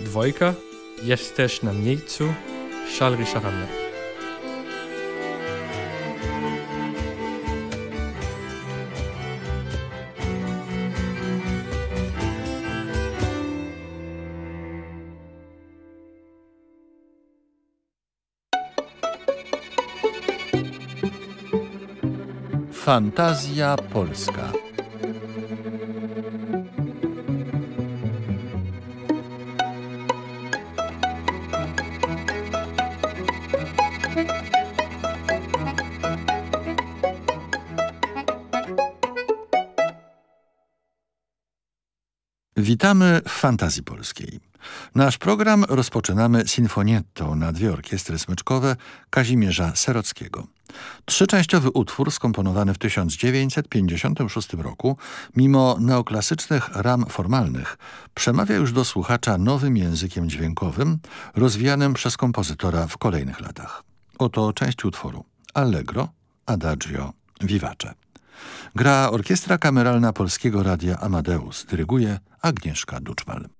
Dwojka jest też na miejscu Charles Richard. Fantazja Polska. Witamy w Fantazji Polskiej. Nasz program rozpoczynamy sinfonietto na dwie orkiestry smyczkowe Kazimierza Serockiego. Trzyczęściowy utwór skomponowany w 1956 roku, mimo neoklasycznych ram formalnych, przemawia już do słuchacza nowym językiem dźwiękowym, rozwijanym przez kompozytora w kolejnych latach. Oto część utworu Allegro, Adagio, Vivace. Gra Orkiestra Kameralna Polskiego Radia Amadeus. Dyryguje Agnieszka Duczmal.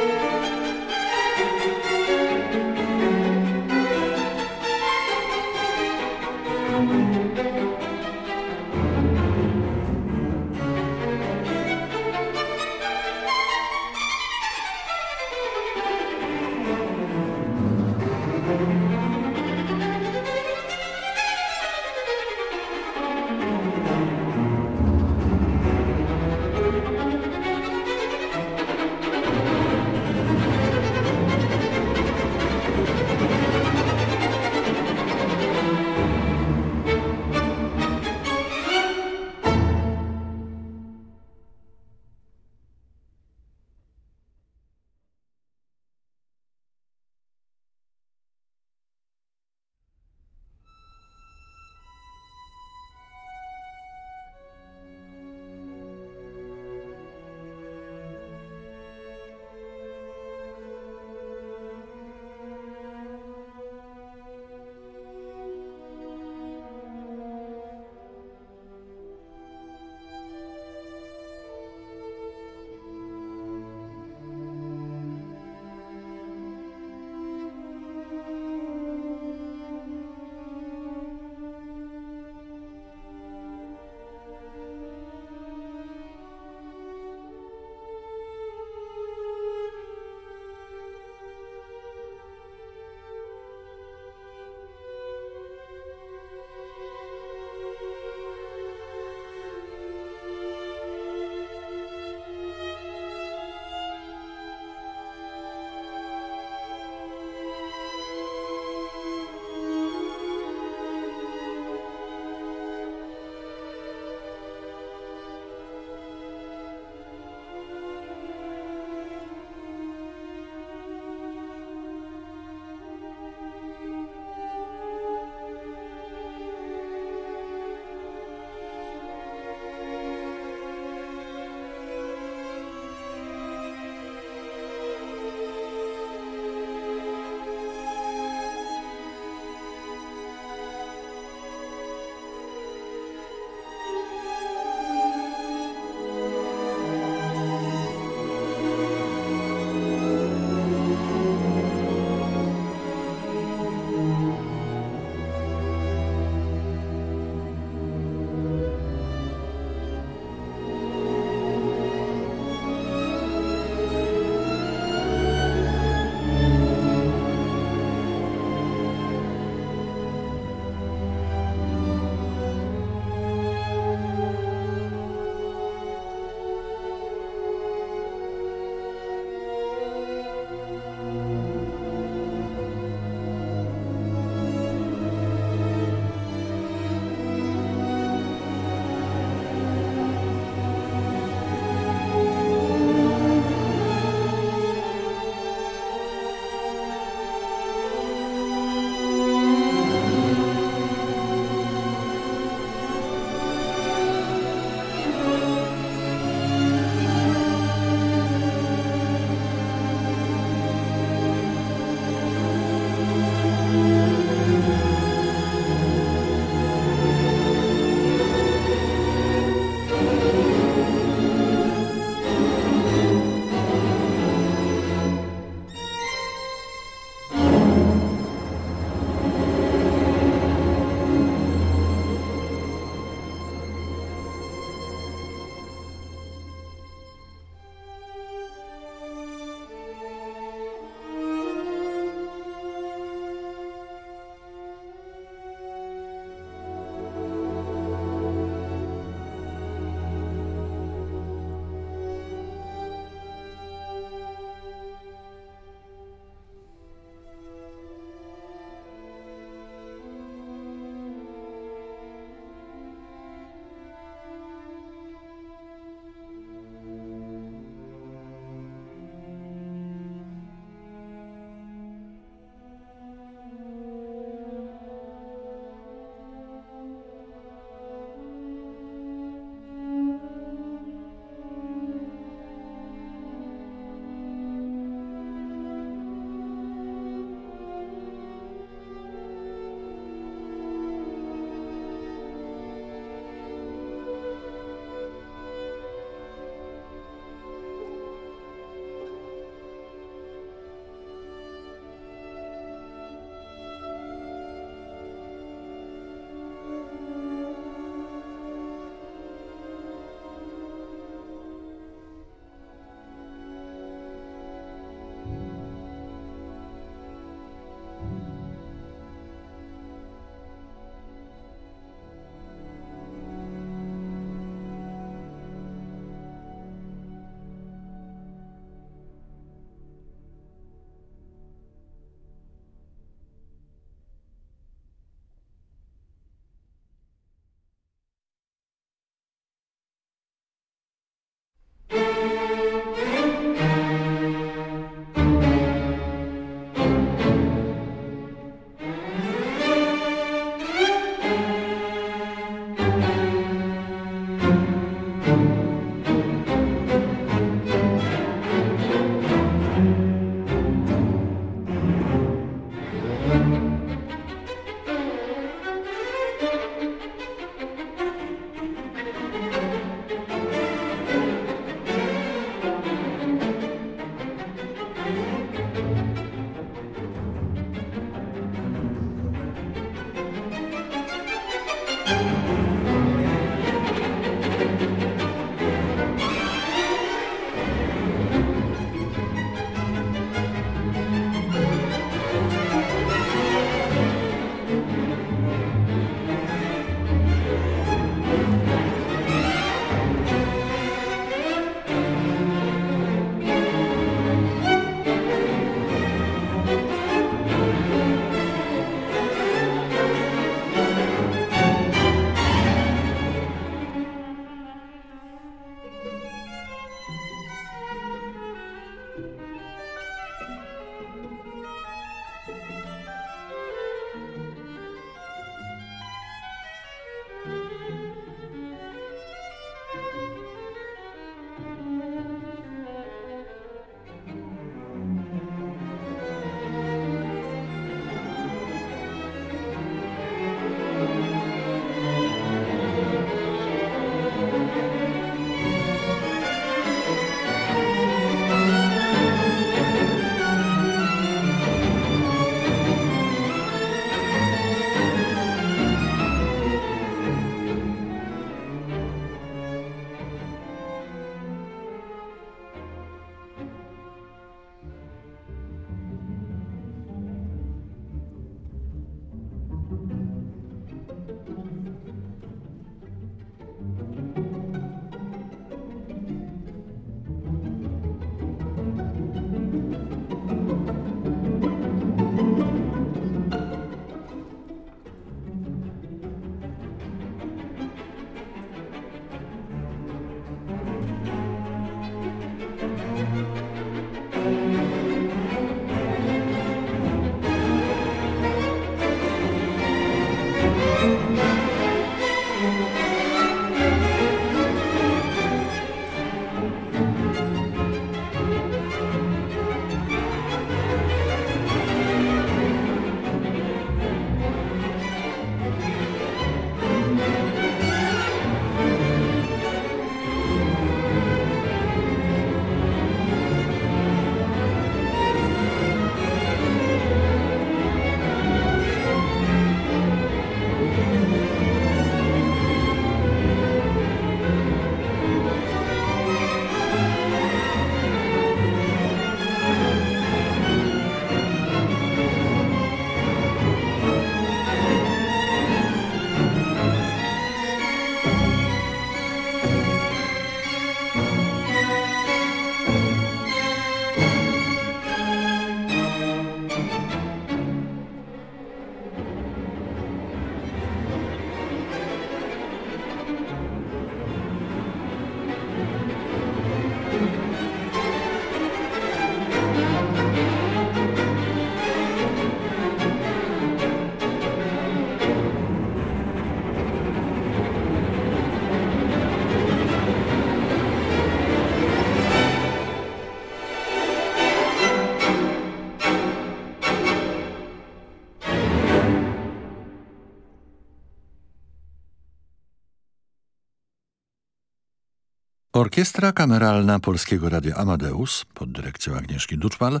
Orkiestra Kameralna Polskiego Radia Amadeus pod dyrekcją Agnieszki Duczmal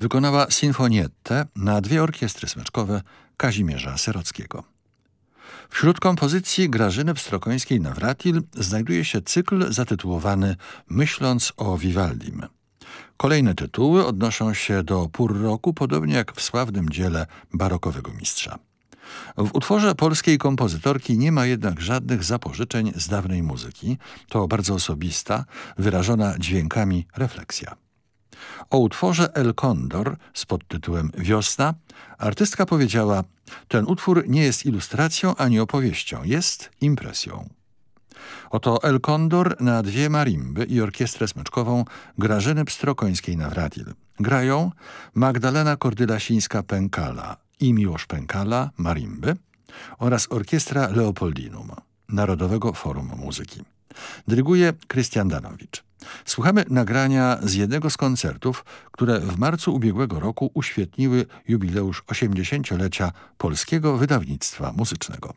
wykonała sinfonietę na dwie orkiestry smyczkowe Kazimierza Serockiego. Wśród kompozycji Grażyny Pstrokońskiej-Nawratil znajduje się cykl zatytułowany Myśląc o Vivaldim. Kolejne tytuły odnoszą się do pór roku, podobnie jak w sławnym dziele barokowego mistrza. W utworze polskiej kompozytorki nie ma jednak żadnych zapożyczeń z dawnej muzyki. To bardzo osobista, wyrażona dźwiękami refleksja. O utworze El Condor z podtytułem Wiosna artystka powiedziała ten utwór nie jest ilustracją ani opowieścią, jest impresją. Oto El Condor na dwie marimby i orkiestrę smyczkową Grażyny Pstrokońskiej-Nawratil. Grają Magdalena Kordylasińska-Pękala i Miłosz Pękala, marimby oraz orkiestra Leopoldinum, Narodowego Forum Muzyki. Dyryguje Krystian Danowicz. Słuchamy nagrania z jednego z koncertów, które w marcu ubiegłego roku uświetniły jubileusz 80-lecia polskiego wydawnictwa muzycznego.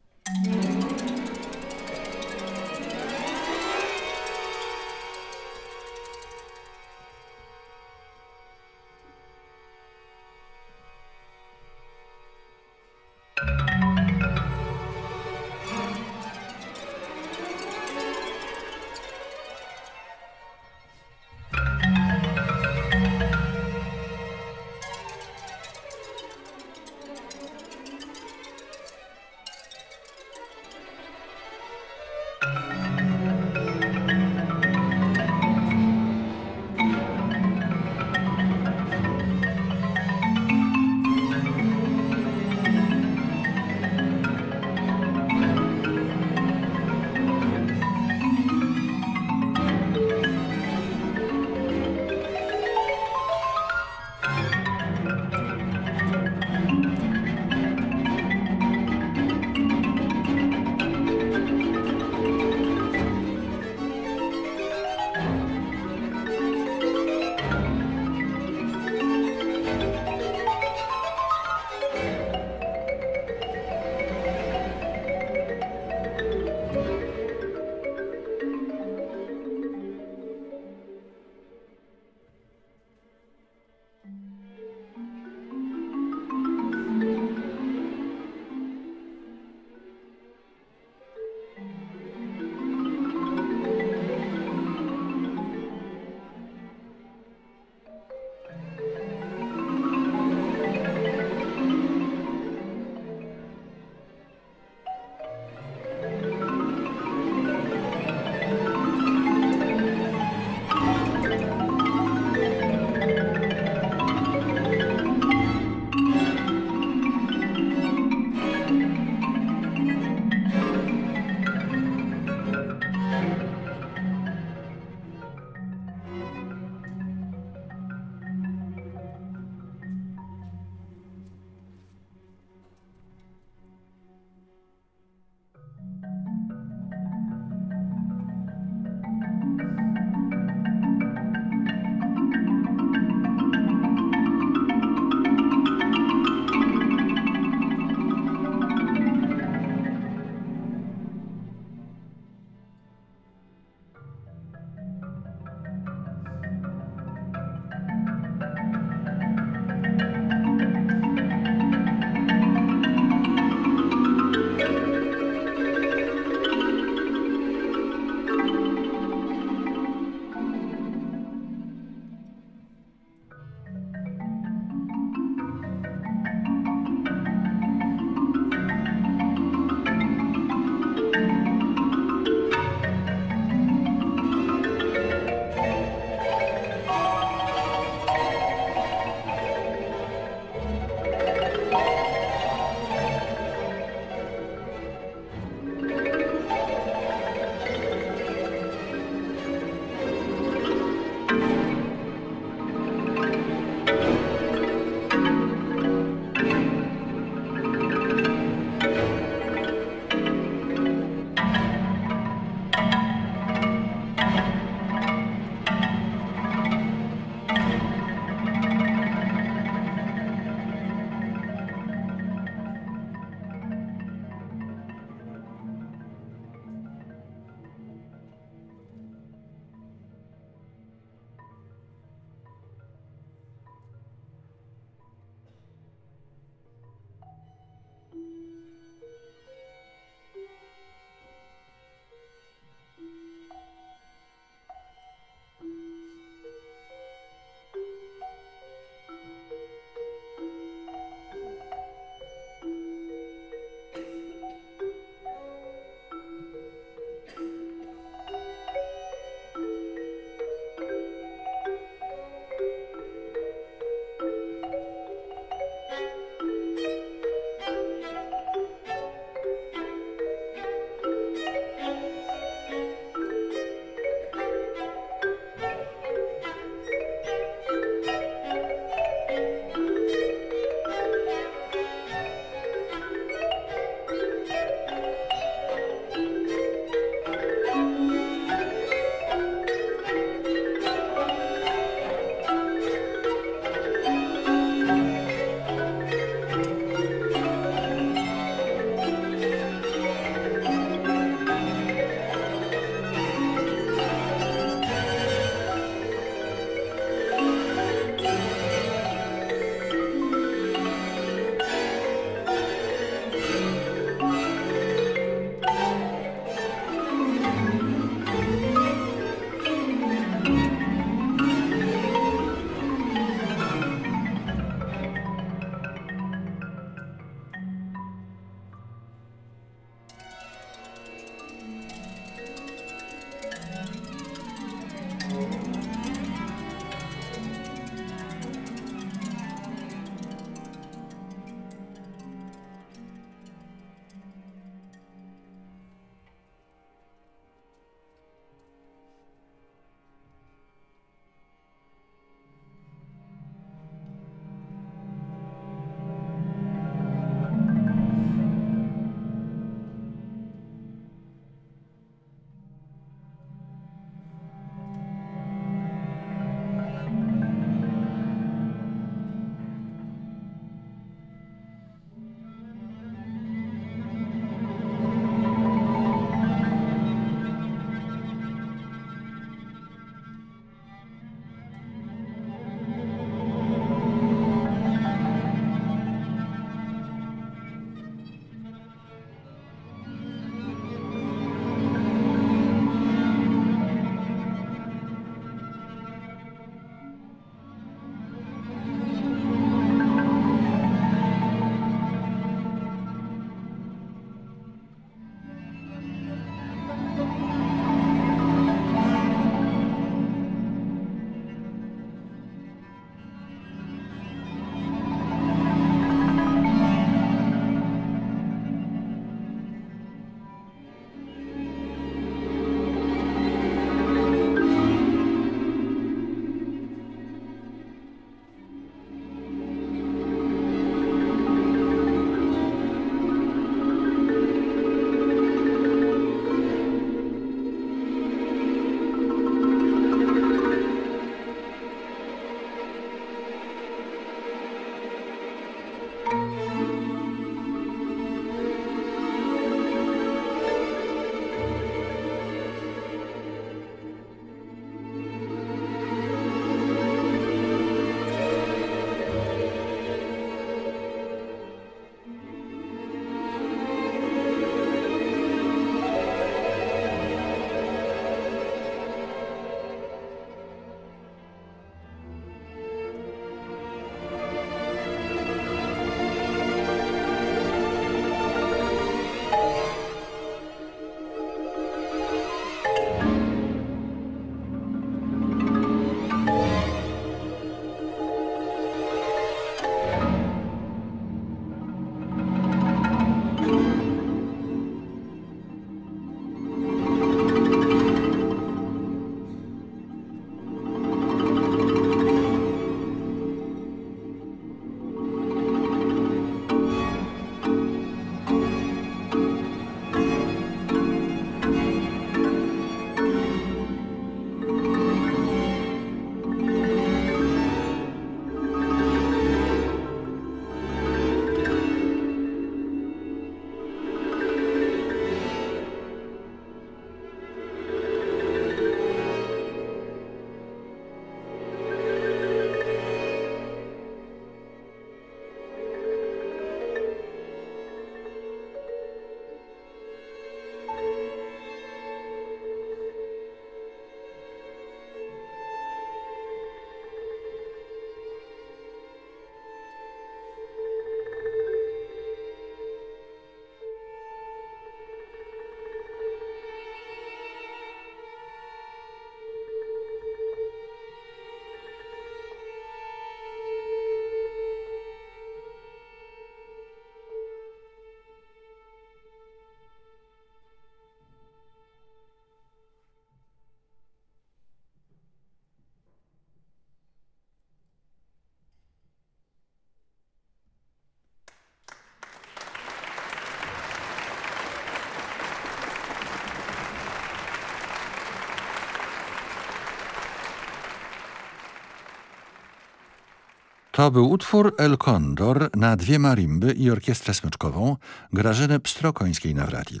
To był utwór El Condor na dwie marimby i orkiestrę smyczkową Grażyny Pstrokońskiej-Nawratil.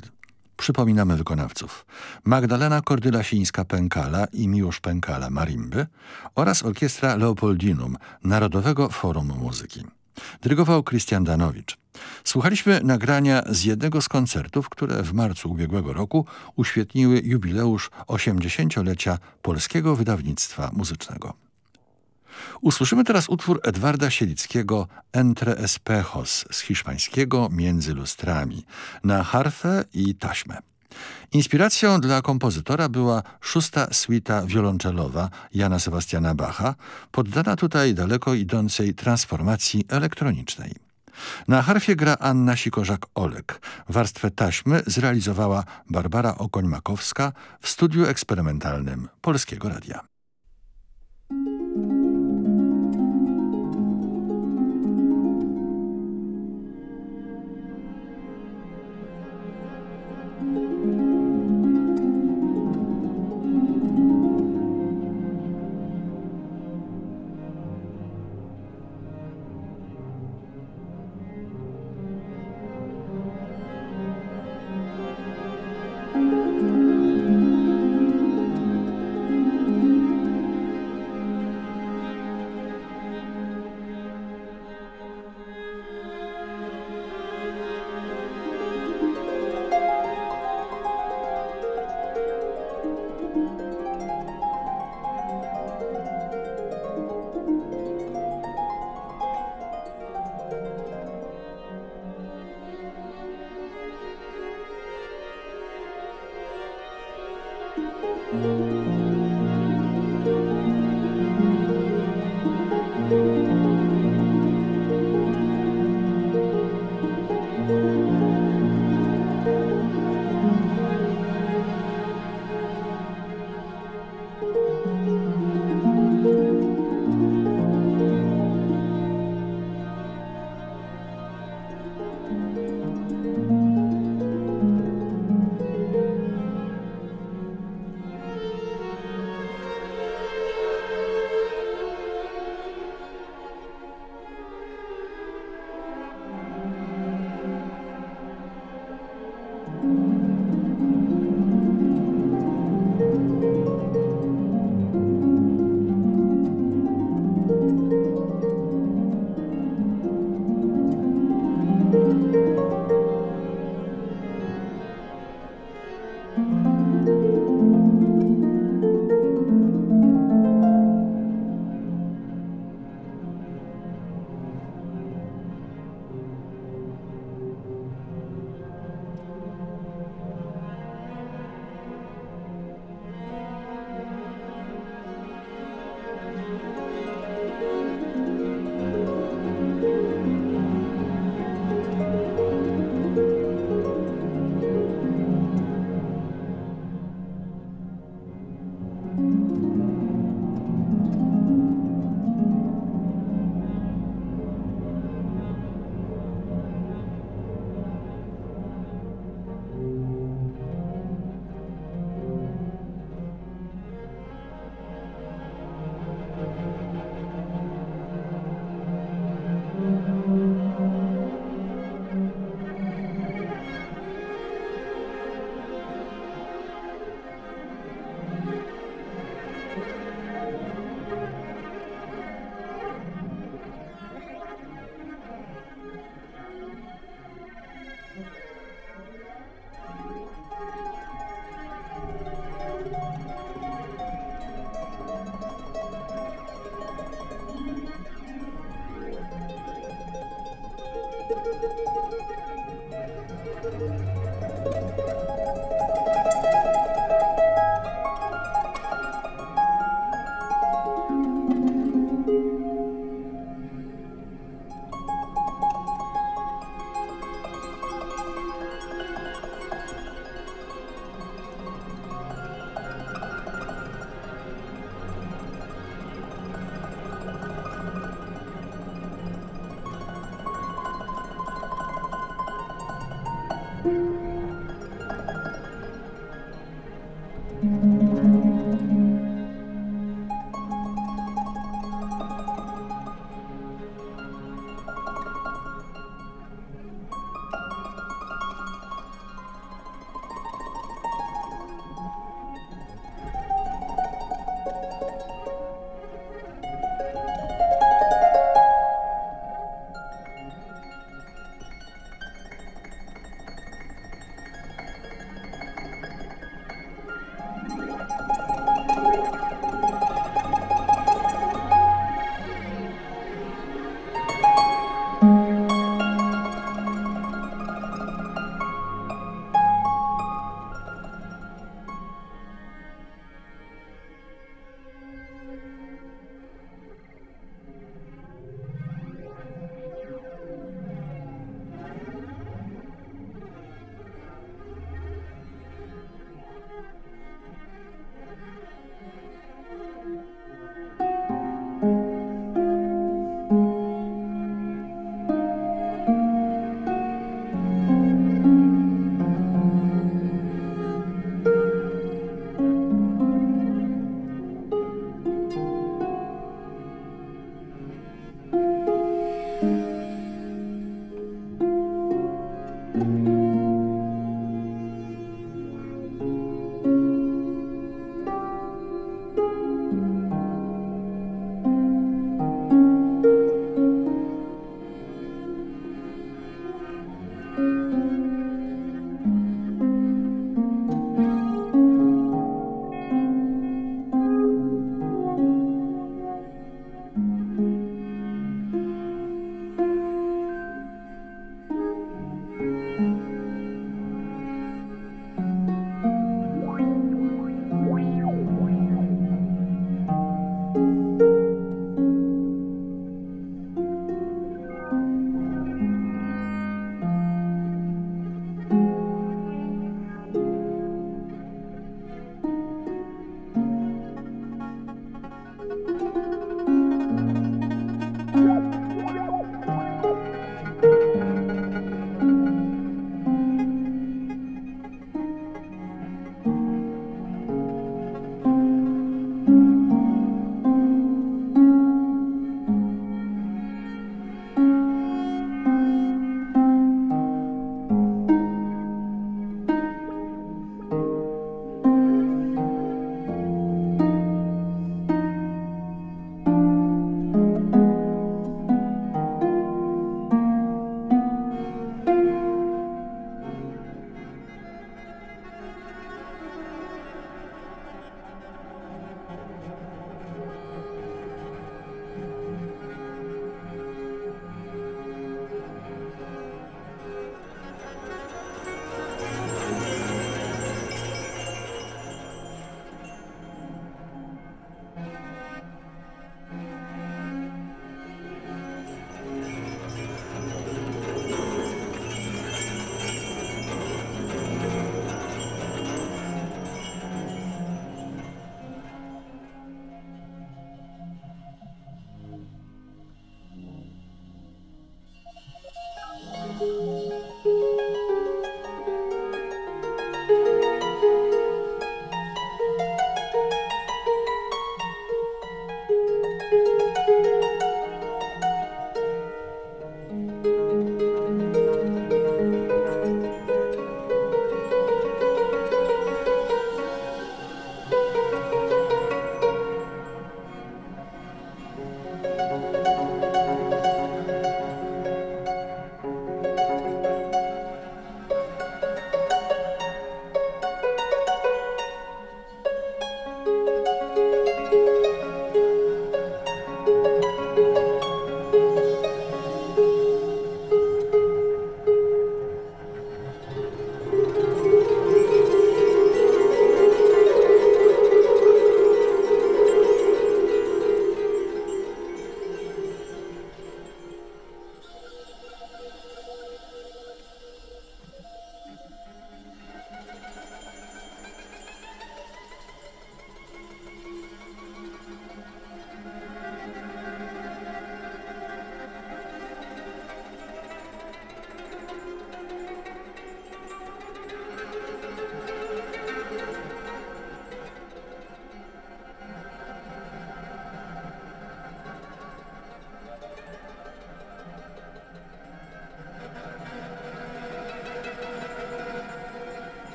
Przypominamy wykonawców. Magdalena Kordyla-Sińska-Pękala i Miłosz Pękala marimby oraz orkiestra Leopoldinum Narodowego Forum Muzyki. Dyrygował Krystian Danowicz. Słuchaliśmy nagrania z jednego z koncertów, które w marcu ubiegłego roku uświetniły jubileusz 80-lecia polskiego wydawnictwa muzycznego. Usłyszymy teraz utwór Edwarda Sielickiego Entre Espejos z hiszpańskiego Między lustrami na harfę i taśmę. Inspiracją dla kompozytora była szósta suita wiolonczelowa Jana Sebastiana Bacha, poddana tutaj daleko idącej transformacji elektronicznej. Na harfie gra Anna Sikorzak-Olek. Warstwę taśmy zrealizowała Barbara Okoń-Makowska w studiu eksperymentalnym Polskiego Radia.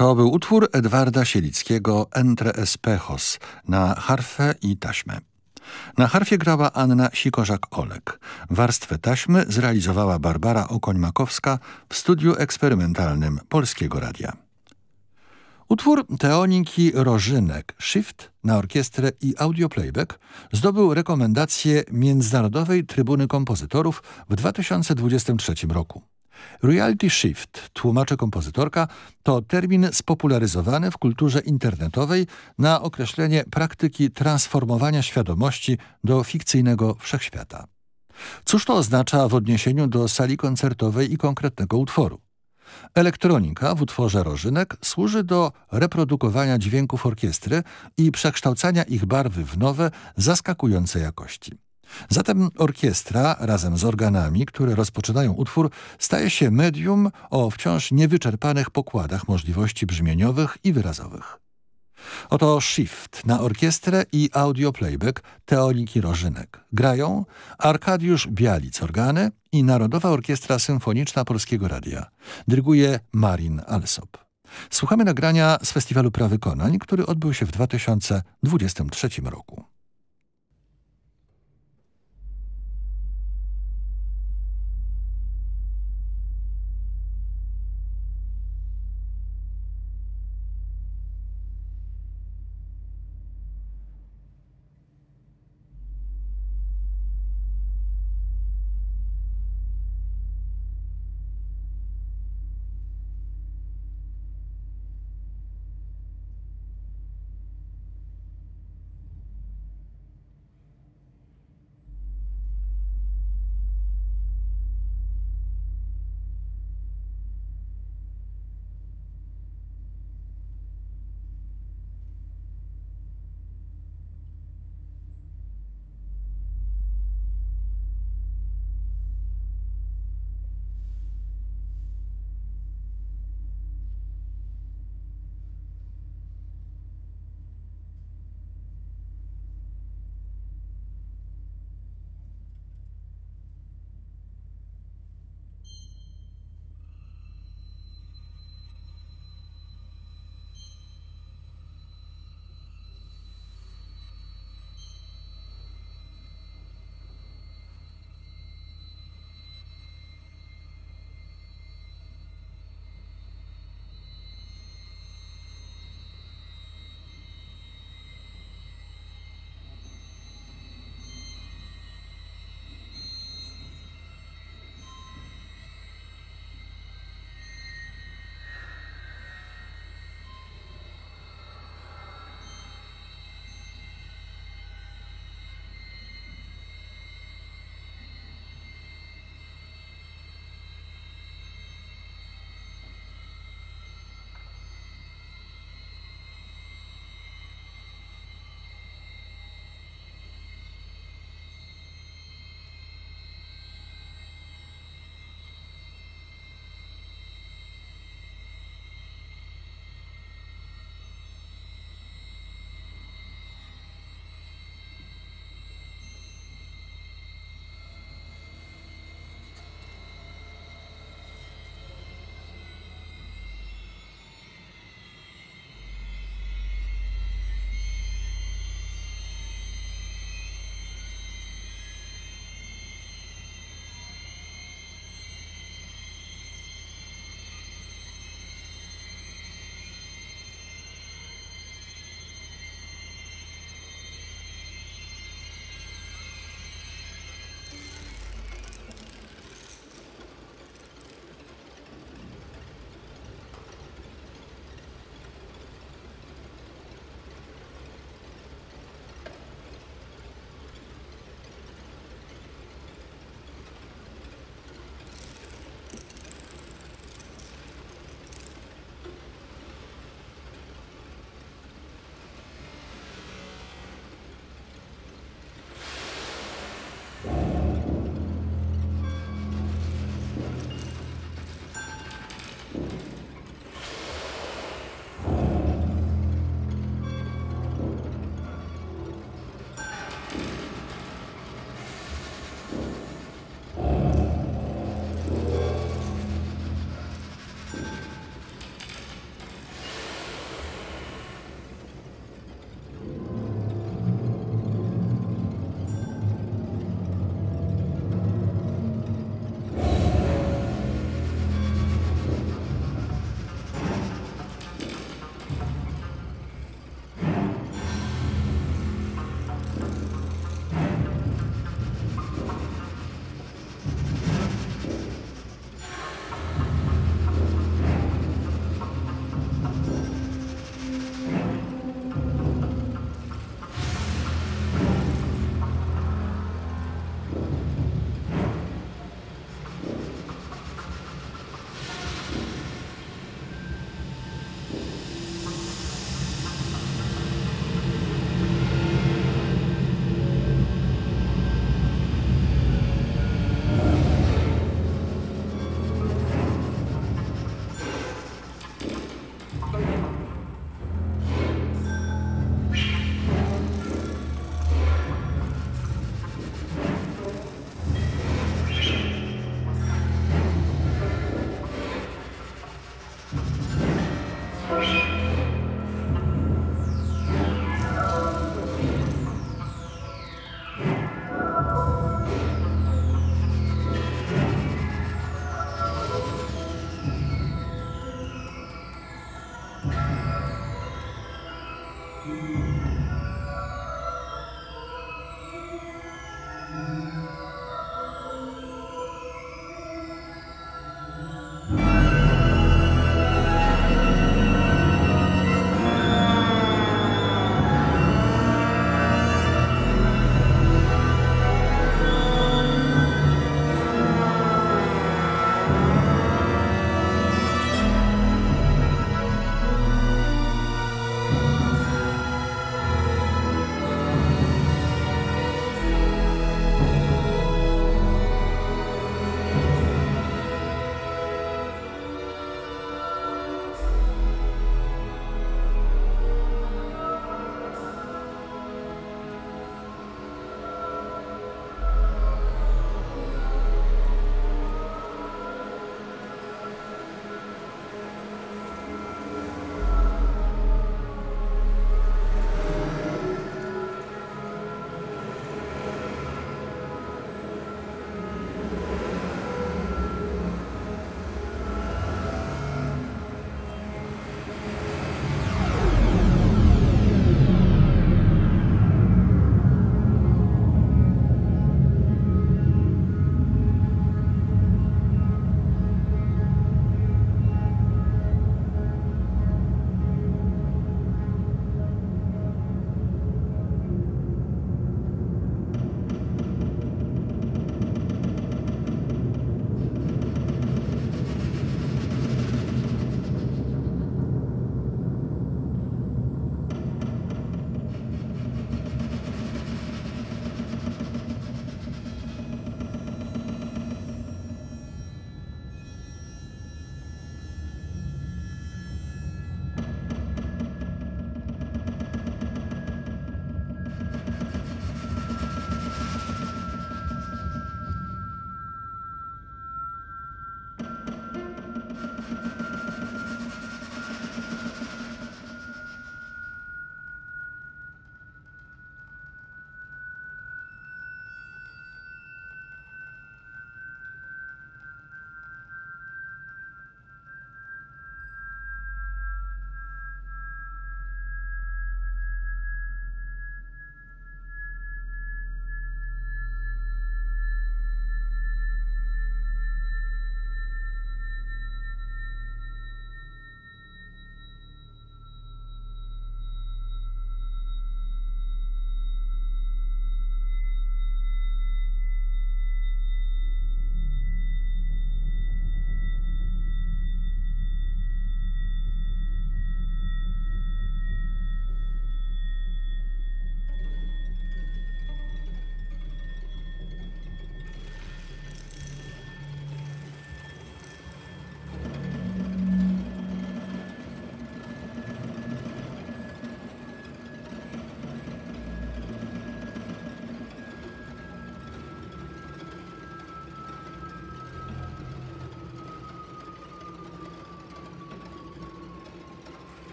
To był utwór Edwarda Sielickiego Entre Espejos na harfę i taśmę. Na harfie grała Anna Sikorzak-Olek. Warstwę taśmy zrealizowała Barbara Okoń-Makowska w studiu eksperymentalnym Polskiego Radia. Utwór Teoniki Rożynek Shift na orkiestrę i audioplayback zdobył rekomendację Międzynarodowej Trybuny Kompozytorów w 2023 roku. Reality Shift, tłumaczy kompozytorka, to termin spopularyzowany w kulturze internetowej na określenie praktyki transformowania świadomości do fikcyjnego wszechświata. Cóż to oznacza w odniesieniu do sali koncertowej i konkretnego utworu? Elektronika w utworze Rożynek służy do reprodukowania dźwięków orkiestry i przekształcania ich barwy w nowe, zaskakujące jakości. Zatem orkiestra razem z organami, które rozpoczynają utwór, staje się medium o wciąż niewyczerpanych pokładach możliwości brzmieniowych i wyrazowych. Oto Shift na orkiestrę i audio playback Teoniki Rożynek. Grają Arkadiusz Bialic organy i Narodowa Orkiestra Symfoniczna Polskiego Radia. Dyryguje Marin Alsop. Słuchamy nagrania z Festiwalu Prawykonań, który odbył się w 2023 roku.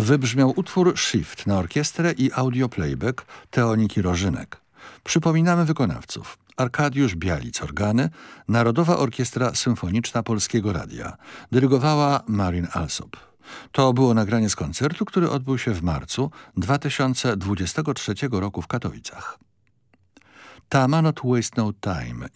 Wybrzmiał utwór Shift na orkiestrę i audio playback Teoniki Rożynek. Przypominamy wykonawców. Arkadiusz Bialic organy, Narodowa Orkiestra Symfoniczna Polskiego Radia. Dyrygowała Marin Alsop. To było nagranie z koncertu, który odbył się w marcu 2023 roku w Katowicach. Tama Not Waste No Time